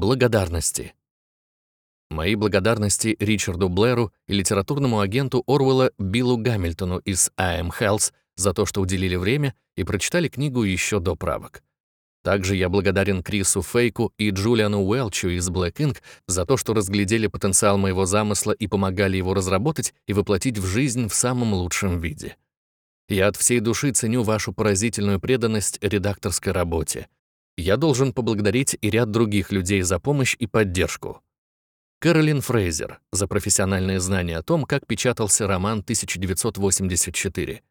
Благодарности. Мои благодарности Ричарду Блэру и литературному агенту Орвелла Биллу Гамильтону из AM Health за то, что уделили время и прочитали книгу еще до правок. Также я благодарен Крису Фейку и Джулиану Уэлчу из Black Ink за то, что разглядели потенциал моего замысла и помогали его разработать и воплотить в жизнь в самом лучшем виде. Я от всей души ценю вашу поразительную преданность редакторской работе. Я должен поблагодарить и ряд других людей за помощь и поддержку. Кэролин Фрейзер за профессиональные знания о том, как печатался роман 1984.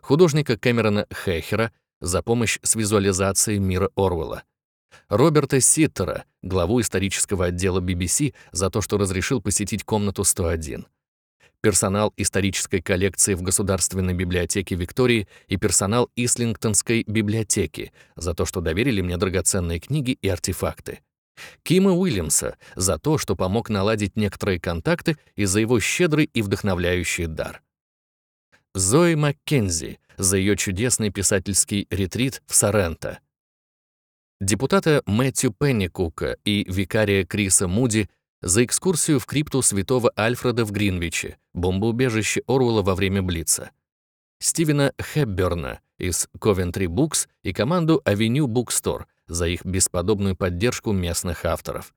Художника Кэмерона Хейхера за помощь с визуализацией мира Орвелла. Роберта Ситтера, главу исторического отдела BBC, за то, что разрешил посетить комнату 101. Персонал исторической коллекции в Государственной библиотеке Виктории и персонал Ислингтонской библиотеки за то, что доверили мне драгоценные книги и артефакты. Кима Уильямса за то, что помог наладить некоторые контакты и за его щедрый и вдохновляющий дар. Зои Маккензи за ее чудесный писательский ретрит в Соренто. Депутата Мэтью Пенникука и викария Криса Муди за экскурсию в крипту святого Альфреда в Гринвиче, бомбоубежище Оруэлла во время Блица. Стивена Хэбберна из Coventry Books и команду Avenue Bookstore за их бесподобную поддержку местных авторов.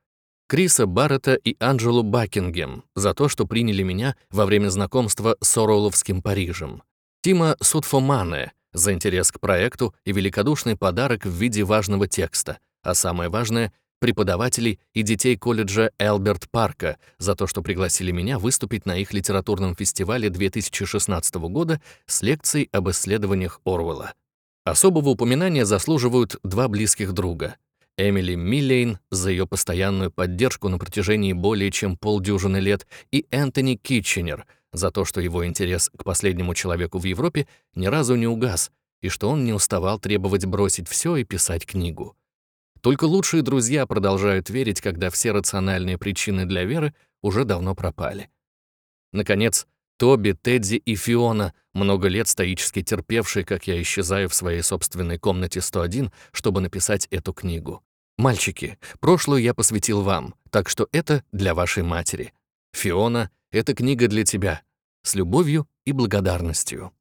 Криса Баррета и Анджелу Бакингем за то, что приняли меня во время знакомства с Оруэлловским Парижем. Тима Судфомане за интерес к проекту и великодушный подарок в виде важного текста, а самое важное — преподавателей и детей колледжа Элберт Парка за то, что пригласили меня выступить на их литературном фестивале 2016 года с лекцией об исследованиях Орвелла. Особого упоминания заслуживают два близких друга. Эмили Миллейн за ее постоянную поддержку на протяжении более чем полдюжины лет и Энтони Китченер — за то, что его интерес к последнему человеку в Европе ни разу не угас, и что он не уставал требовать бросить все и писать книгу. Только лучшие друзья продолжают верить, когда все рациональные причины для веры уже давно пропали. Наконец, Тоби, Тедди и Фиона, много лет стоически терпевшие, как я исчезаю в своей собственной комнате 101, чтобы написать эту книгу. Мальчики, прошлую я посвятил вам, так что это для вашей матери. Фиона — эта книга для тебя. С любовью и благодарностью.